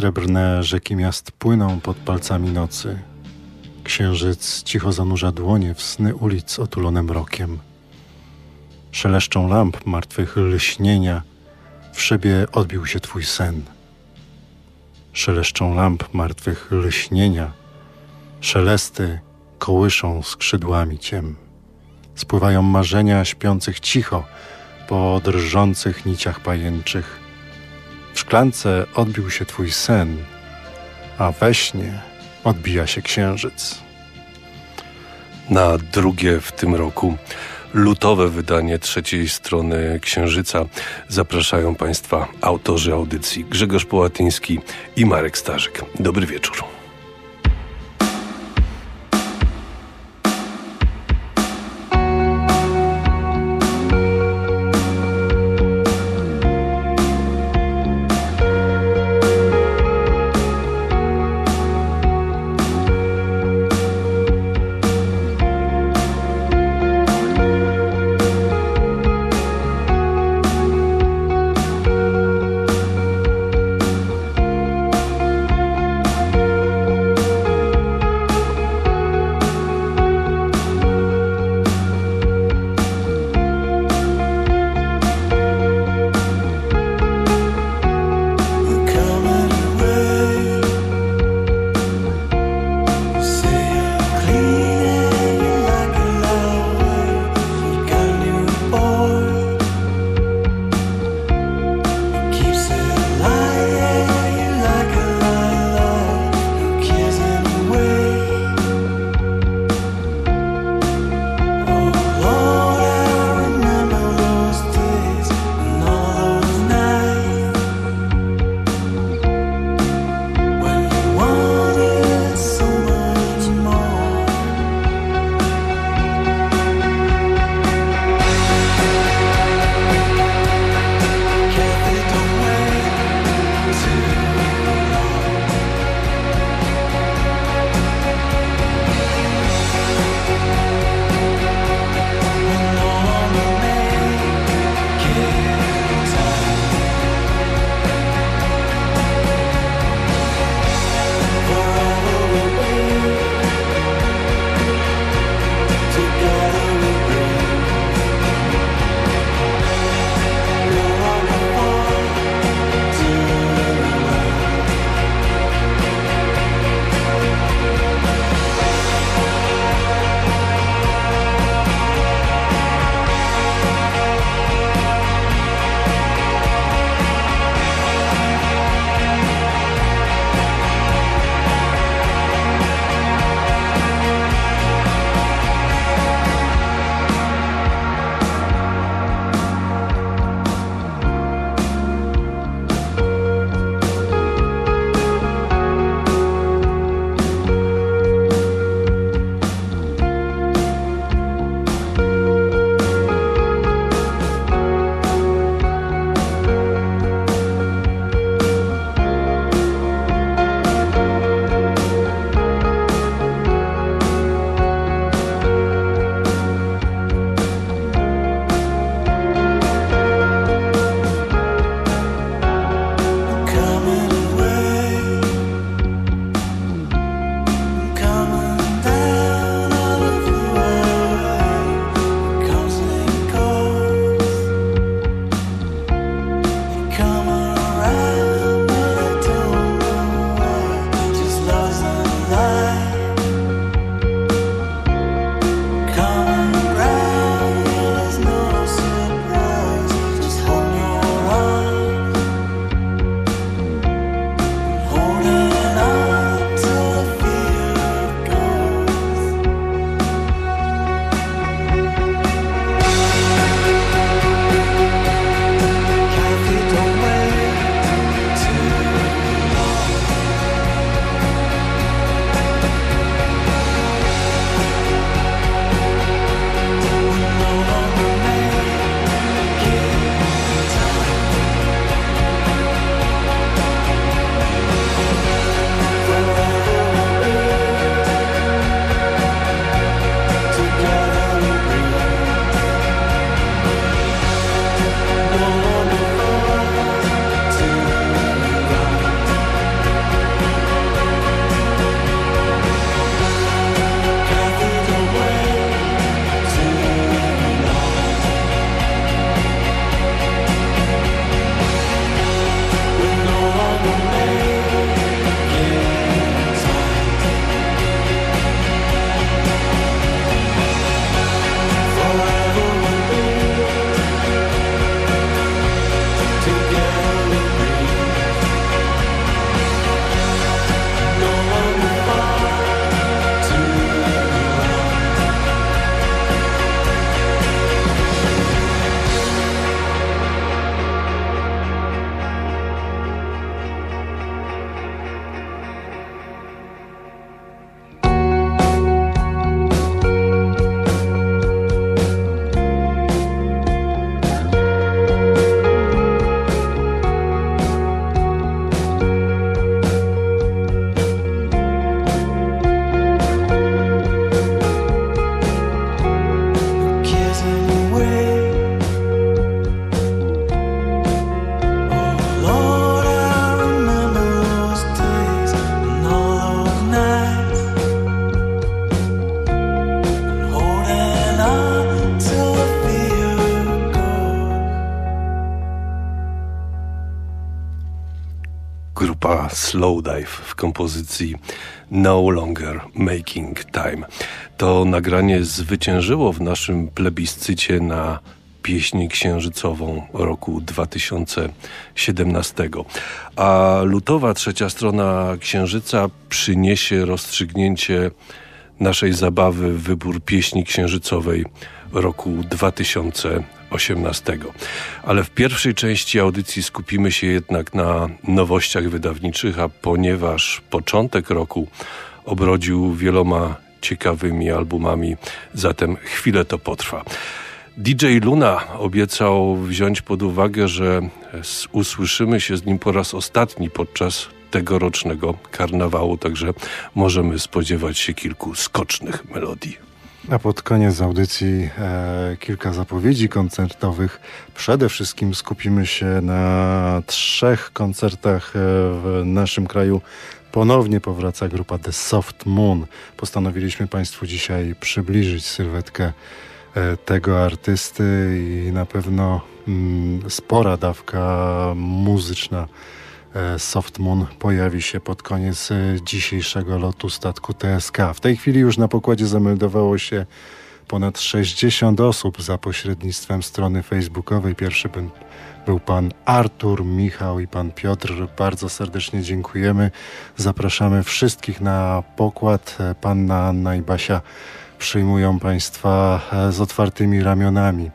Srebrne rzeki miast płyną pod palcami nocy. Księżyc cicho zanurza dłonie w sny ulic otulone mrokiem. Szeleszczą lamp martwych lśnienia w szybie odbił się twój sen. Szeleszczą lamp martwych lśnienia, szelesty kołyszą skrzydłami ciem. Spływają marzenia śpiących cicho po drżących niciach pajęczych. W szklance odbił się twój sen, a we śnie odbija się księżyc. Na drugie w tym roku lutowe wydanie trzeciej strony Księżyca zapraszają Państwa autorzy audycji Grzegorz Połatyński i Marek Starzyk. Dobry wieczór. Slowdive w kompozycji No Longer Making Time. To nagranie zwyciężyło w naszym plebiscycie na pieśni księżycową roku 2017. A lutowa trzecia strona księżyca przyniesie rozstrzygnięcie naszej zabawy wybór pieśni księżycowej roku 2018. Ale w pierwszej części audycji skupimy się jednak na nowościach wydawniczych, a ponieważ początek roku obrodził wieloma ciekawymi albumami, zatem chwilę to potrwa. DJ Luna obiecał wziąć pod uwagę, że usłyszymy się z nim po raz ostatni podczas tegorocznego karnawału, także możemy spodziewać się kilku skocznych melodii. A pod koniec audycji e, kilka zapowiedzi koncertowych. Przede wszystkim skupimy się na trzech koncertach e, w naszym kraju. Ponownie powraca grupa The Soft Moon. Postanowiliśmy Państwu dzisiaj przybliżyć sylwetkę e, tego artysty i na pewno mm, spora dawka muzyczna E, Soft Moon pojawi się pod koniec e, dzisiejszego lotu statku TSK. W tej chwili już na pokładzie zameldowało się ponad 60 osób za pośrednictwem strony facebookowej. Pierwszy był pan Artur, Michał i pan Piotr. Bardzo serdecznie dziękujemy. Zapraszamy wszystkich na pokład. E, panna Anna i Basia przyjmują państwa z otwartymi ramionami.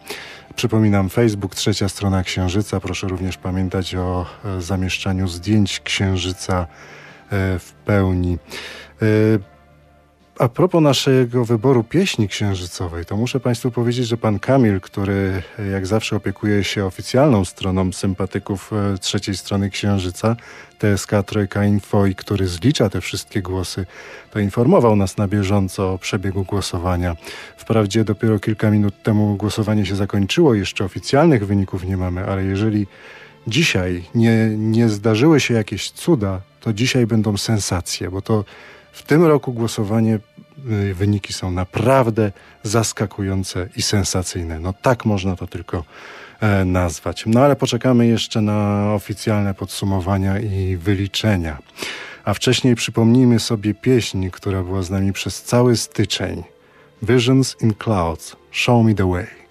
Przypominam, Facebook, trzecia strona Księżyca. Proszę również pamiętać o e, zamieszczaniu zdjęć Księżyca e, w pełni. E, a propos naszego wyboru pieśni księżycowej, to muszę Państwu powiedzieć, że pan Kamil, który jak zawsze opiekuje się oficjalną stroną sympatyków e, trzeciej strony Księżyca, TSK Trojka Info i który zlicza te wszystkie głosy, to informował nas na bieżąco o przebiegu głosowania. Wprawdzie dopiero kilka minut temu głosowanie się zakończyło, jeszcze oficjalnych wyników nie mamy, ale jeżeli dzisiaj nie, nie zdarzyły się jakieś cuda, to dzisiaj będą sensacje, bo to w tym roku głosowanie, y, wyniki są naprawdę zaskakujące i sensacyjne. No tak można to tylko e, nazwać. No ale poczekamy jeszcze na oficjalne podsumowania i wyliczenia. A wcześniej przypomnijmy sobie pieśń, która była z nami przez cały styczeń. Visions in Clouds, Show Me the Way.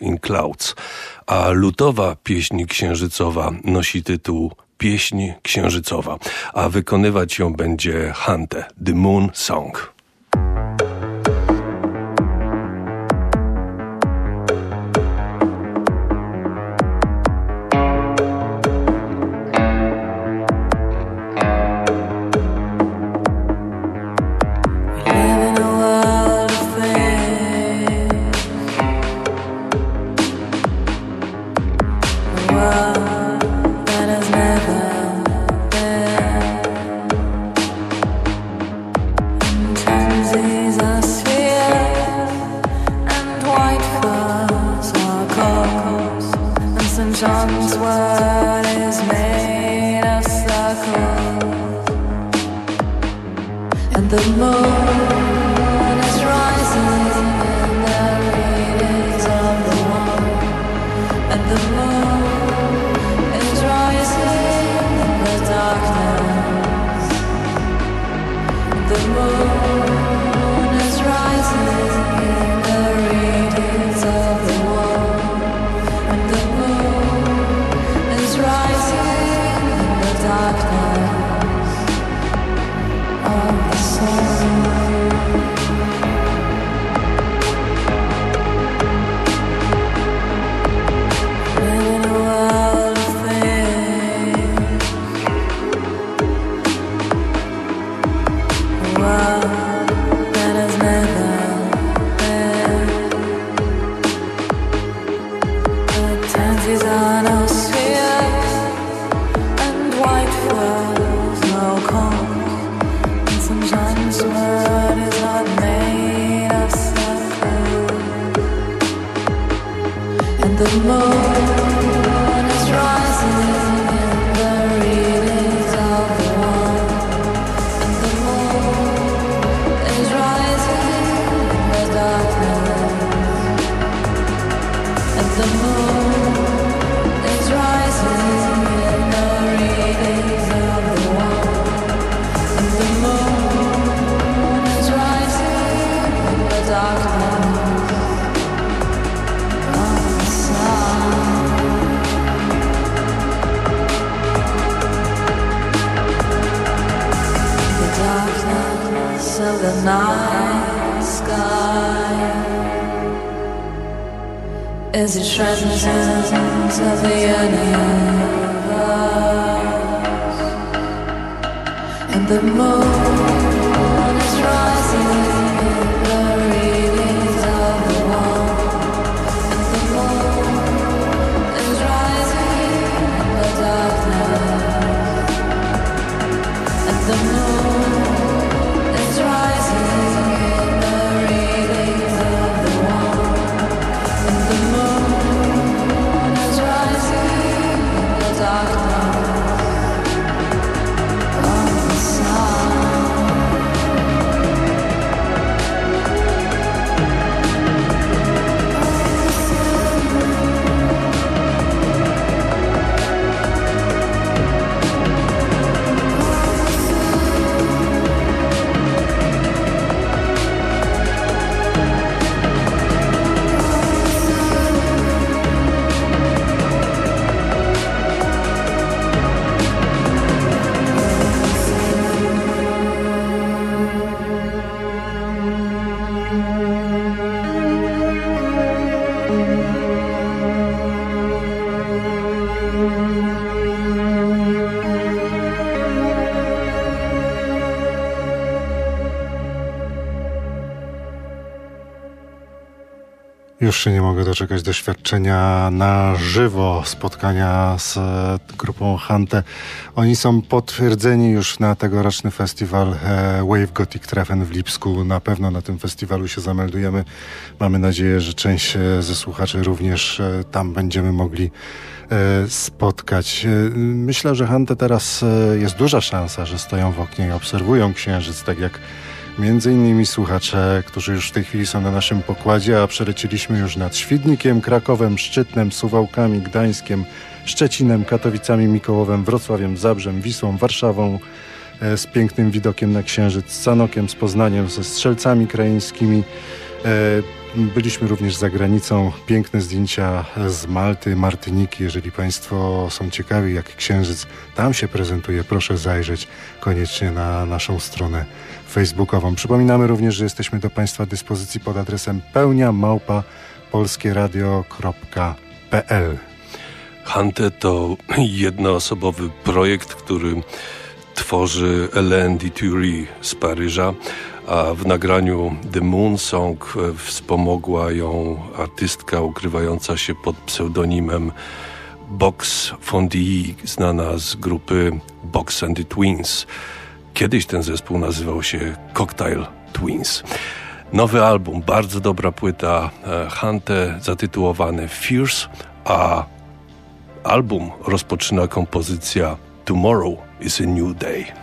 In Clouds, a lutowa pieśń księżycowa nosi tytuł Pieśń księżycowa, a wykonywać ją będzie Hante, The Moon Song. love. as it transcends of the universe and the moon. Już się nie mogę doczekać doświadczenia na żywo, spotkania z e, grupą Hante. Oni są potwierdzeni już na tegoroczny festiwal e, Wave Gothic Treffen w Lipsku. Na pewno na tym festiwalu się zameldujemy. Mamy nadzieję, że część e, ze słuchaczy również tam będziemy mogli spotkać. Myślę, że Hante teraz jest duża szansa, że stoją w oknie i obserwują księżyc, tak jak Między innymi słuchacze, którzy już w tej chwili są na naszym pokładzie, a przelecieliśmy już nad Świdnikiem, Krakowem, Szczytnem, Suwałkami, Gdańskiem, Szczecinem, Katowicami, Mikołowem, Wrocławiem, Zabrzem, Wisłą, Warszawą, e, z pięknym widokiem na Księżyc, z Sanokiem, z Poznaniem, ze Strzelcami Krajeńskimi, Byliśmy również za granicą. Piękne zdjęcia z Malty, Martyniki. Jeżeli Państwo są ciekawi, jak księżyc tam się prezentuje, proszę zajrzeć koniecznie na naszą stronę facebookową. Przypominamy również, że jesteśmy do Państwa dyspozycji pod adresem pełnia małpa polskieradio.pl. Hante to jednoosobowy projekt, który tworzy Hélène Dituri z Paryża a w nagraniu The Moon Song wspomogła ją artystka ukrywająca się pod pseudonimem Box Fondie, znana z grupy Box and the Twins. Kiedyś ten zespół nazywał się Cocktail Twins. Nowy album, bardzo dobra płyta e, Hante zatytułowany Fierce, a album rozpoczyna kompozycja Tomorrow is a New Day.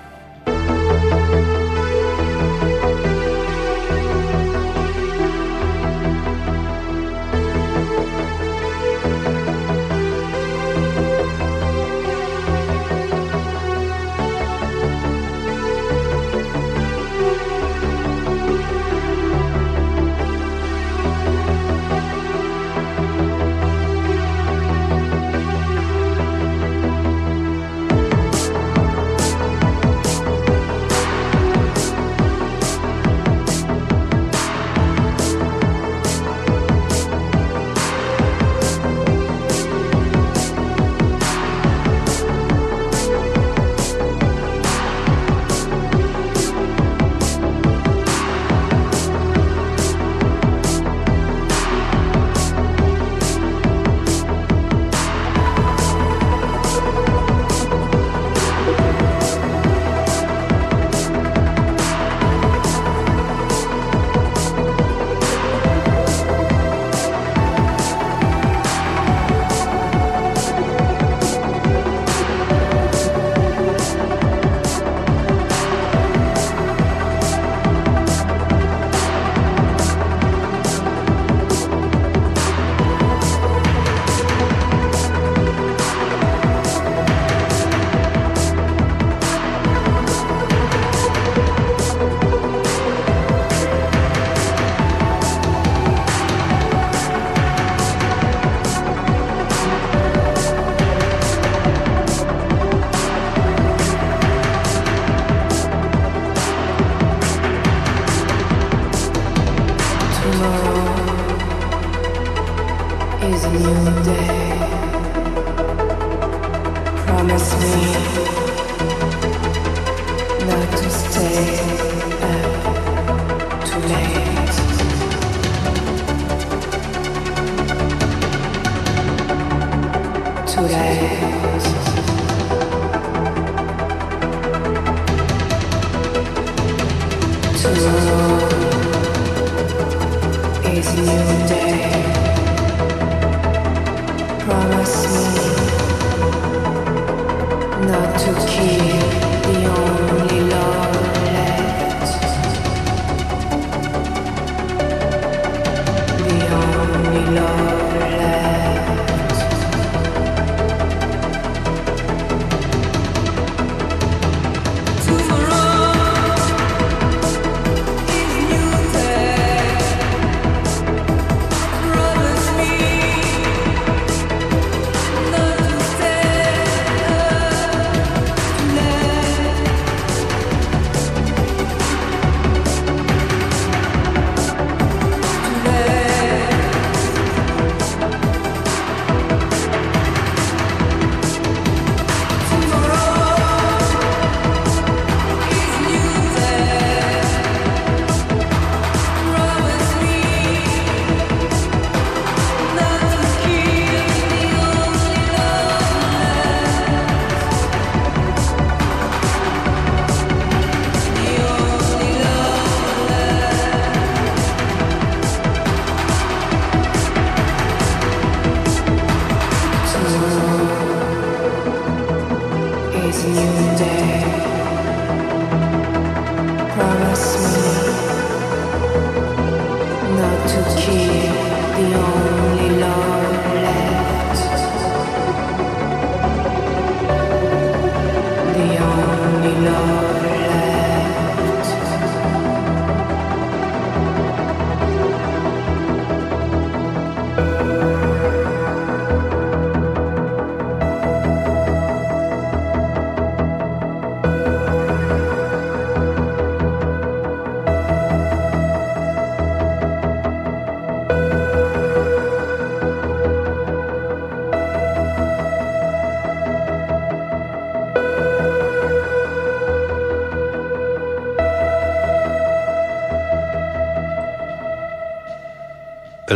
Naturales.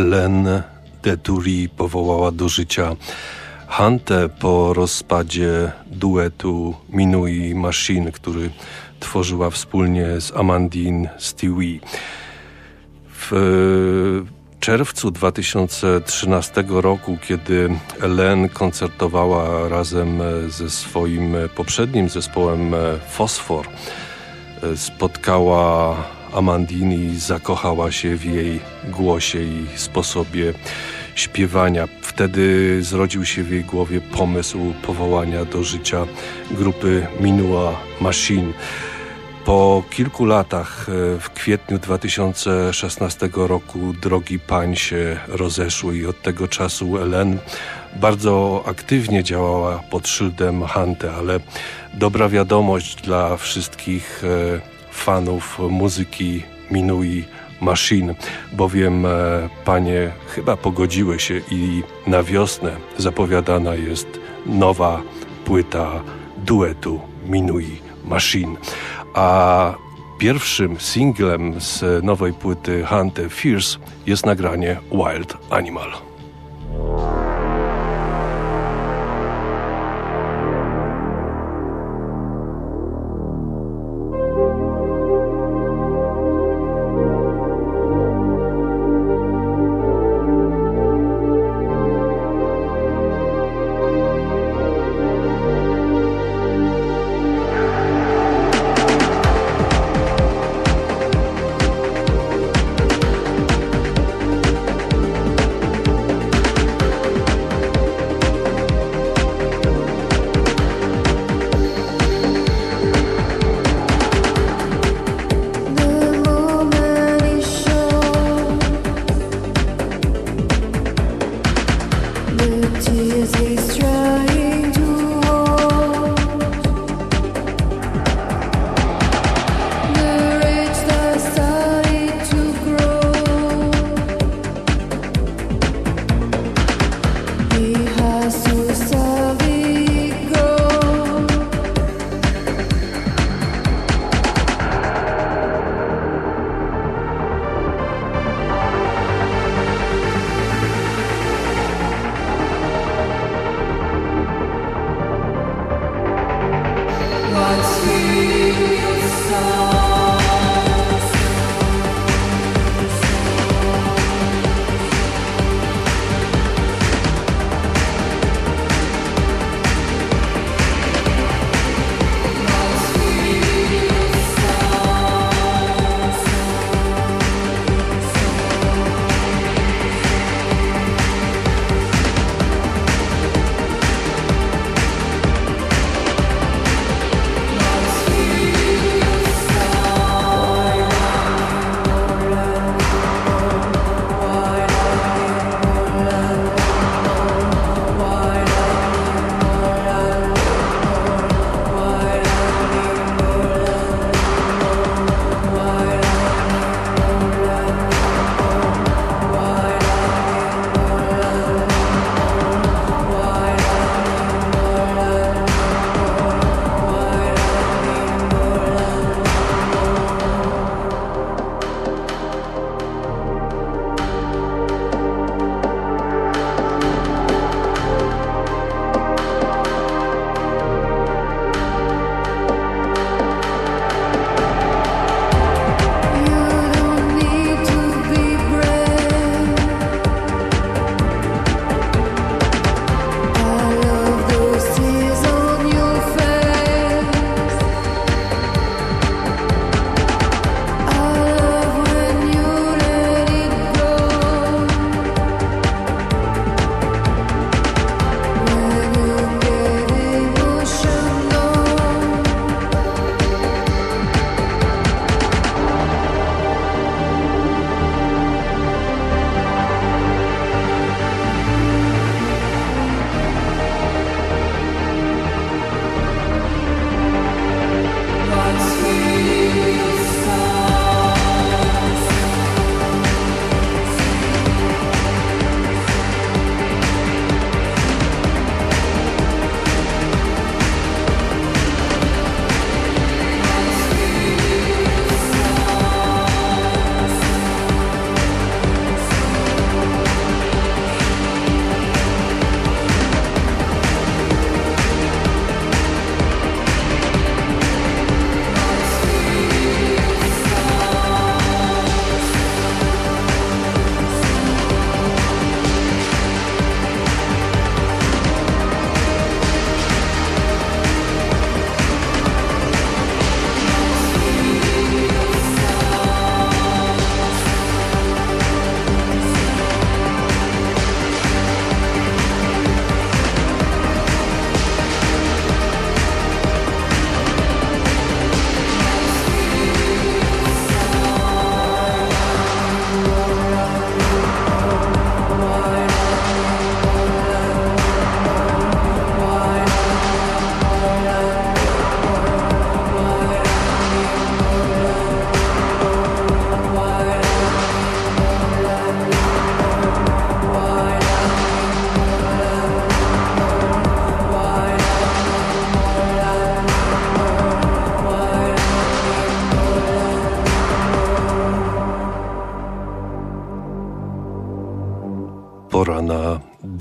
Hélène de Toury powołała do życia Hantę po rozpadzie duetu Minui Machine, który tworzyła wspólnie z Amandine Stewie. W czerwcu 2013 roku, kiedy Ellen koncertowała razem ze swoim poprzednim zespołem Fosfor, spotkała Amandine i zakochała się w jej głosie i sposobie śpiewania. Wtedy zrodził się w jej głowie pomysł powołania do życia grupy Minua Machine. Po kilku latach, e, w kwietniu 2016 roku, drogi pań się rozeszły i od tego czasu Ellen bardzo aktywnie działała pod szyldem Hante, ale dobra wiadomość dla wszystkich e, fanów muzyki Minui Machine, bowiem e, panie chyba pogodziły się i na wiosnę zapowiadana jest nowa płyta duetu Minui Machine. A pierwszym singlem z nowej płyty Hunter Fierce jest nagranie Wild Animal.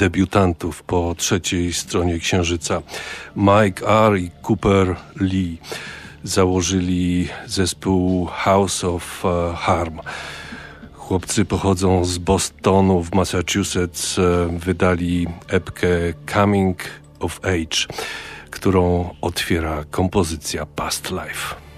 Debiutantów po trzeciej stronie Księżyca. Mike R. i Cooper Lee założyli zespół House of e, Harm. Chłopcy pochodzą z Bostonu w Massachusetts. E, wydali epkę Coming of Age, którą otwiera kompozycja Past Life.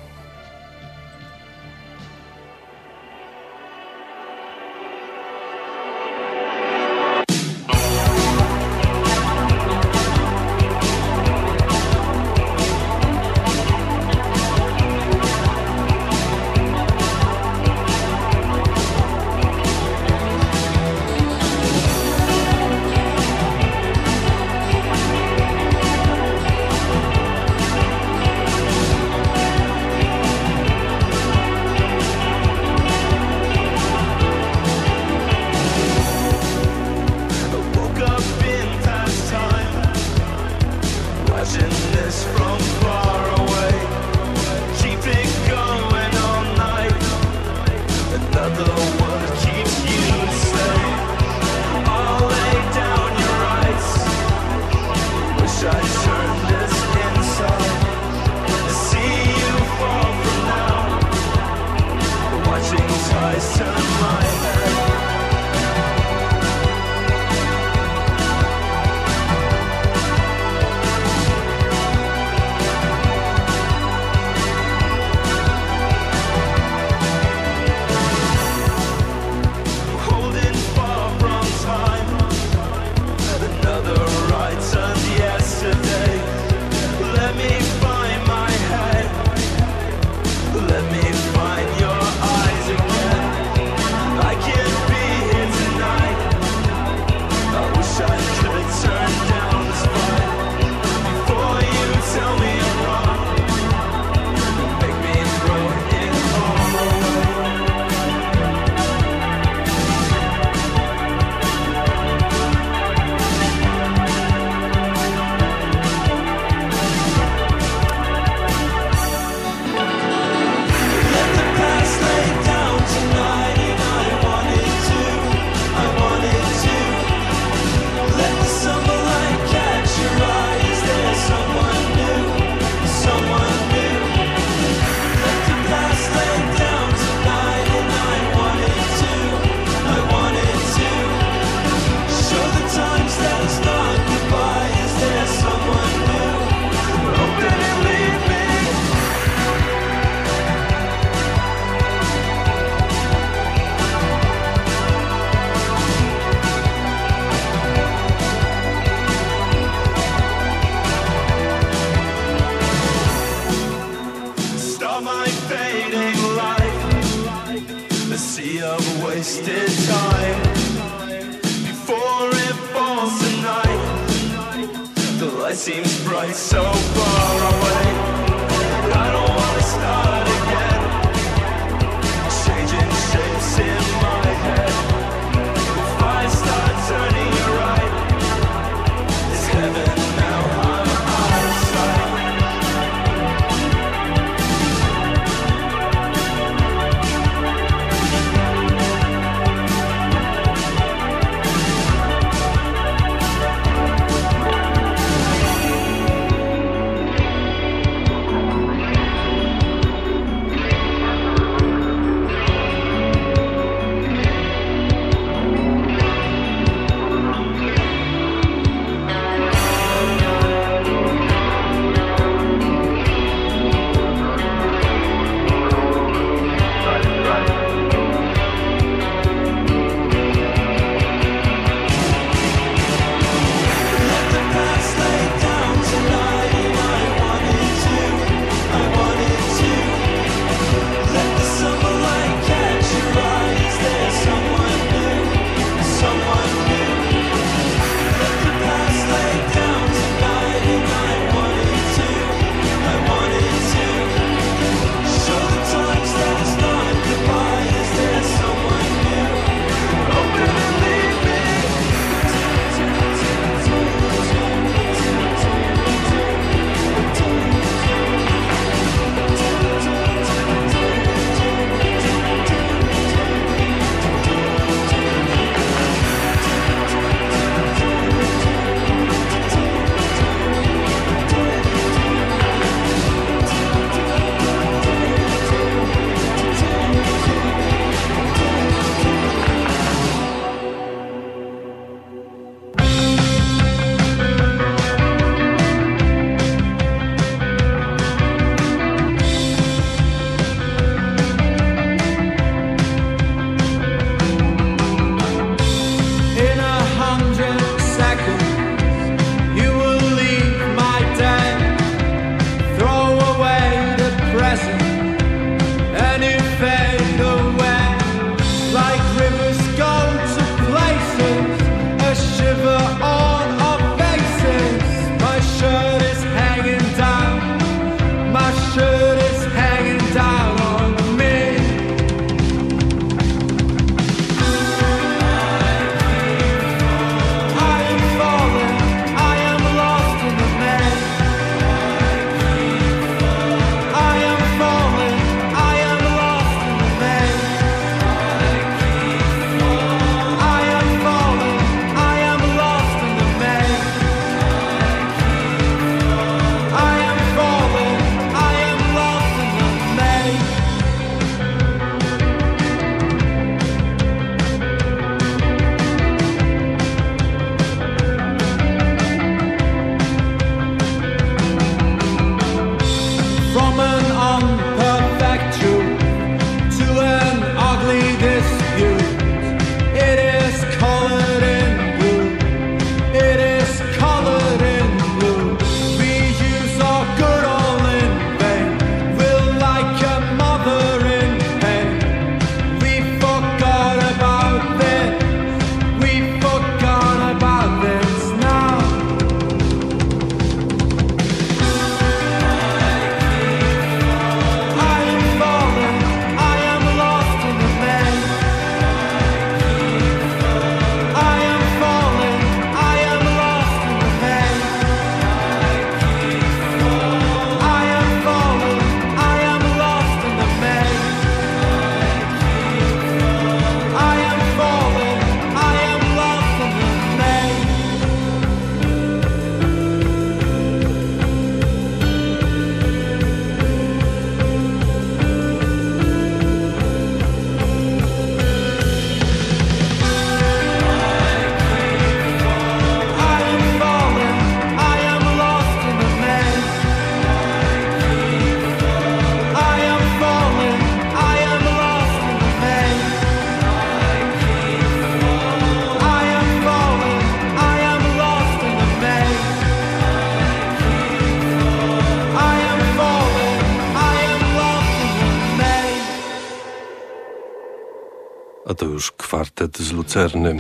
A to już kwartet z Lucerny.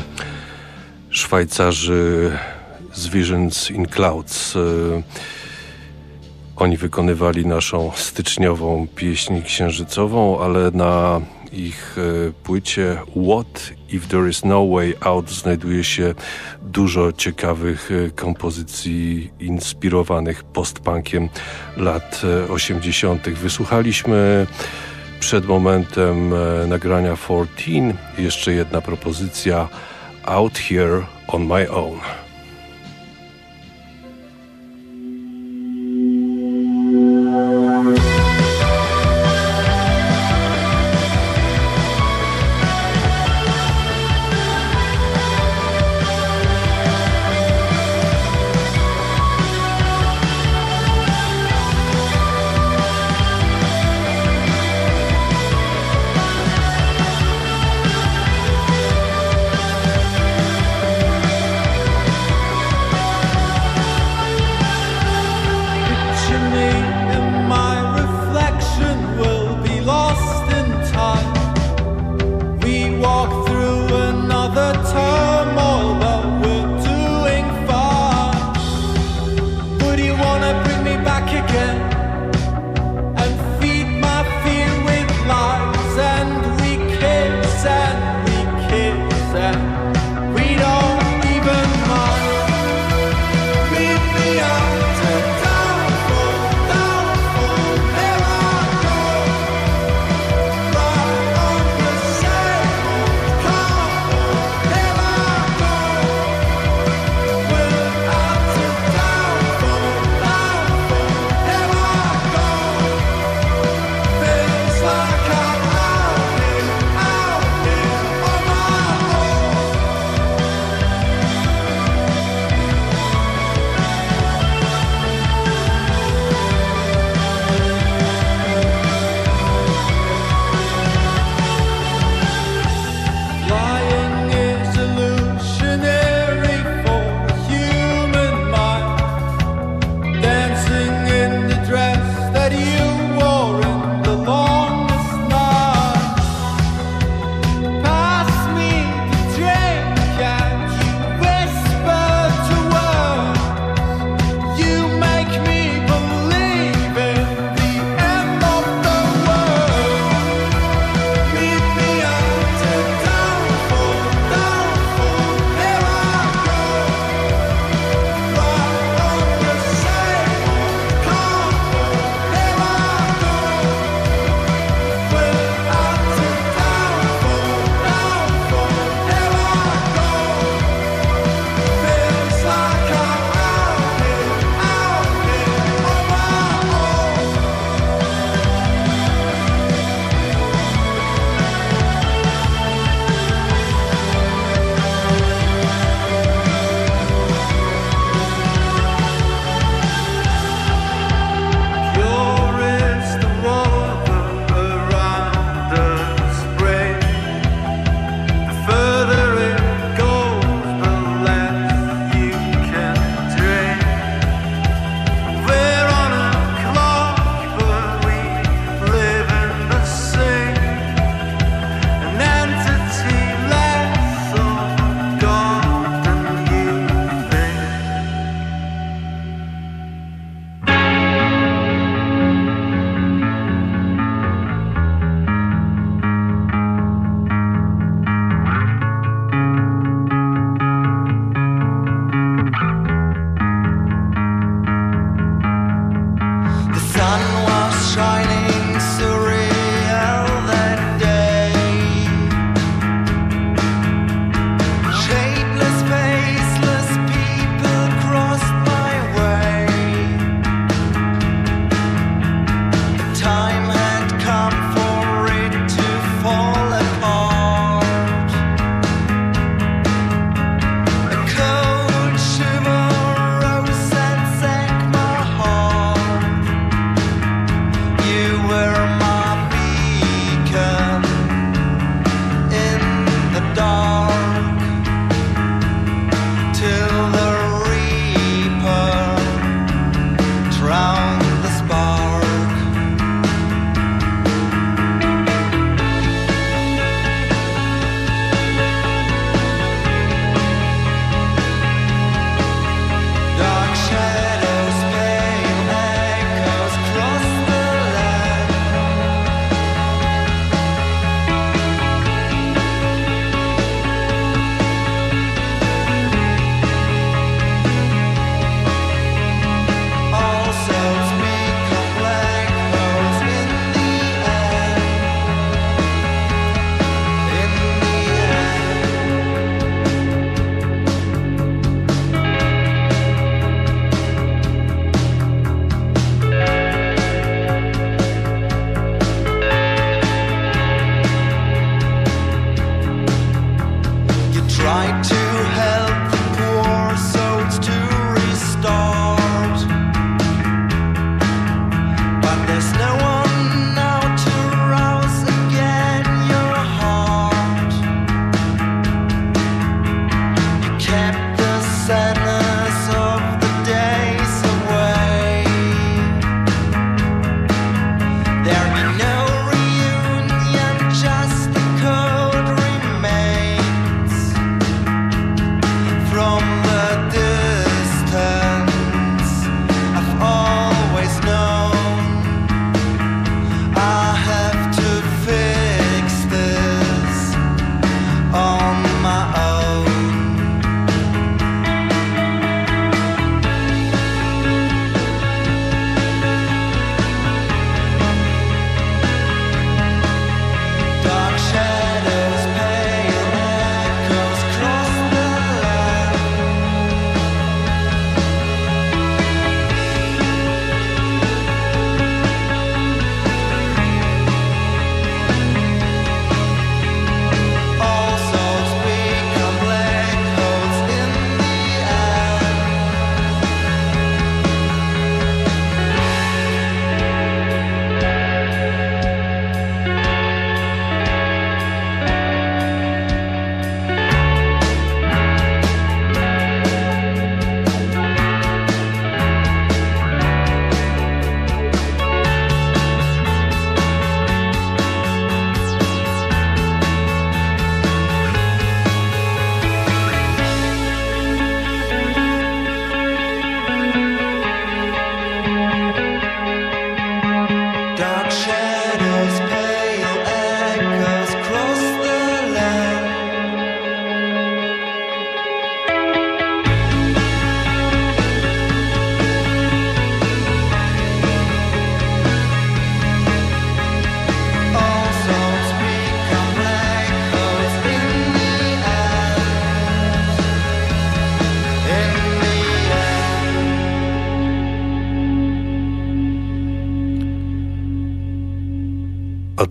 Szwajcarzy z Visions in Clouds. Y, oni wykonywali naszą styczniową pieśń księżycową, ale na ich y, płycie What If There Is No Way Out znajduje się dużo ciekawych y, kompozycji inspirowanych postpunkiem lat 80. Wysłuchaliśmy przed momentem nagrania 14 jeszcze jedna propozycja Out Here on My Own.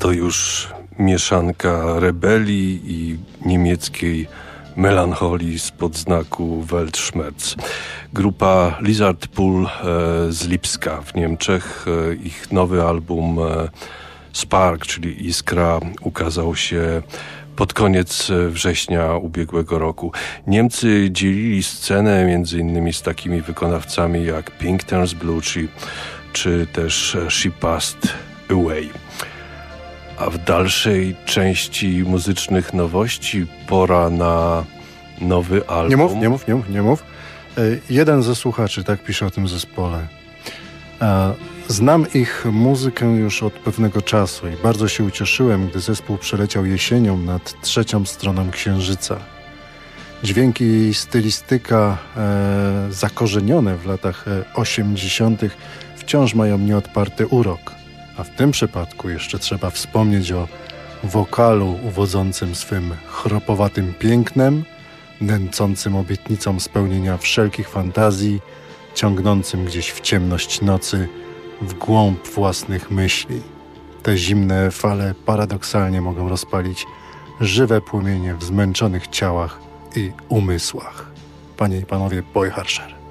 To już mieszanka rebelii i niemieckiej melancholii spod znaku Weltschmerz. Grupa Lizard Pool e, z Lipska w Niemczech. E, ich nowy album e, Spark, czyli Iskra, ukazał się pod koniec września ubiegłego roku. Niemcy dzielili scenę między innymi z takimi wykonawcami jak Pink Turns Blue czy, czy też She Passed Away. A w dalszej części muzycznych nowości pora na nowy album. Nie mów, nie mów, nie mów, nie mów. E, jeden ze słuchaczy tak pisze o tym zespole. E, znam ich muzykę już od pewnego czasu i bardzo się ucieszyłem, gdy zespół przeleciał jesienią nad trzecią stroną Księżyca. Dźwięki i stylistyka e, zakorzenione w latach 80. wciąż mają nieodparty urok. A w tym przypadku jeszcze trzeba wspomnieć o wokalu uwodzącym swym chropowatym pięknem, nęcącym obietnicą spełnienia wszelkich fantazji, ciągnącym gdzieś w ciemność nocy, w głąb własnych myśli. Te zimne fale paradoksalnie mogą rozpalić żywe płomienie w zmęczonych ciałach i umysłach. Panie i panowie, Boy Harsher.